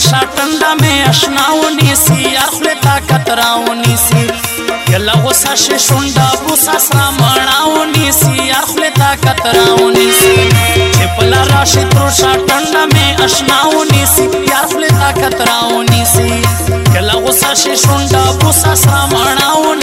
ساتنده مې آشنا ونیسي اخله طاقت راونیسي یلا غوسه شي شونډه بوسه سره ماڼه ونیسي اخله طاقت راونیسي چې پلا راشي تر ساتنده مې آشنا ونیسي اخله طاقت راونیسي یلا غوسه شي شونډه بوسه سره ماڼه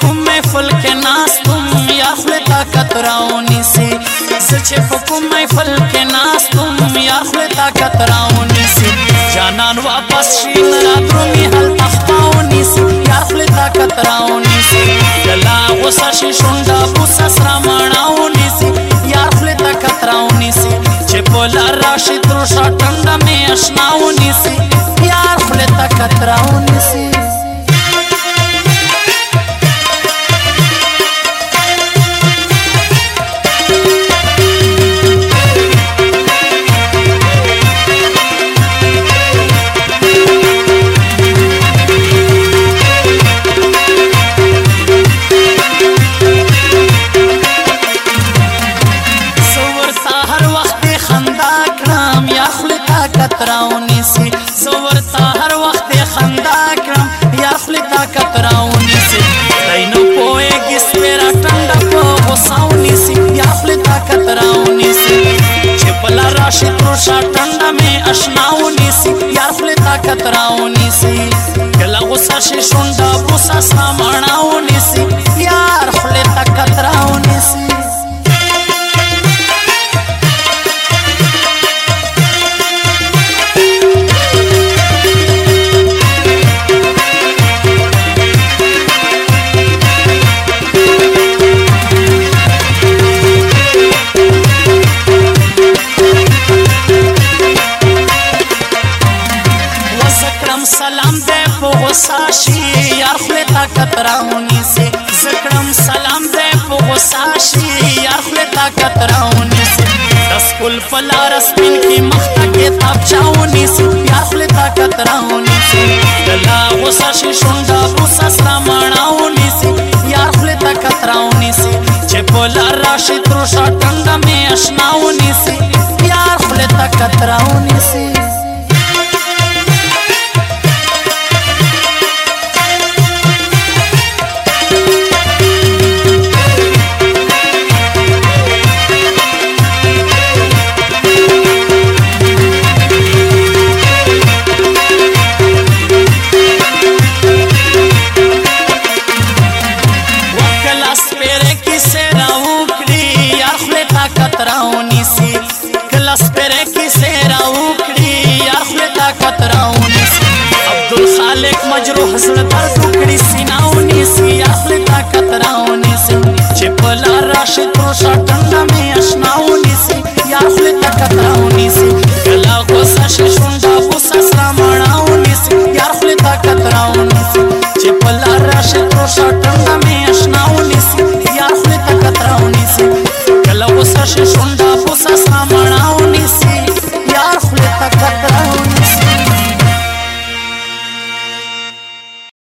کوم محفل کې ناستم یا خپل طاقت راونی سي سچې په کوم محفل کې ناستم یا خپل طاقت راونی سي جانان واپس شي راترومي حل تختاونی سي یا خپل طاقت راونی سي دلا غوسه شي شونډه غوسه سره مړاونی سي یا خپل طاقت راونی سي چې په لار راشي تر شټنده مې آشناونی سي یا خپل طاقت راونی سي طاقت راونی سي زور تا هر وخت خندا کړم یا خپل طاقت راونی سي دینو پوهېږي سپیرا ټنډه په غوساونی سي یا خپل طاقت راونی سي چې پلا راشي ترشا ټنډه مې اشناونی سي یا خپل طاقت راونی سي کله غوسه شي شونډه بوسه سما طاقت راونی سي زکړم سلام دې په غوسه شي اخله طاقت راونی سي دس کول فلار سپین کی مخته کې تاب چاونی سي اخله طاقت راونی سي دلا غوسه شي شوندا غوسه سماړاونی سي اخله طاقت راونی سي چې پولا راشي تر شټنګ مې آشناونی سي اخله طاقت راونی سي خلک مجروح زړه در ټوکړي سیناونی سي اصل طاقت راونی سي چې په لار راشه تر شټنده مې آشناونی سي یا اصل طاقت راونی سي کلا غوسه شې شونډه غوسه سره مړاونی سي یا اصل طاقت راونی سي چې په لار راشه تر شټنده مې آشناونی سي یا اصل طاقت راونی سي کلا غوسه شې شونډه غوسه سره مړاونی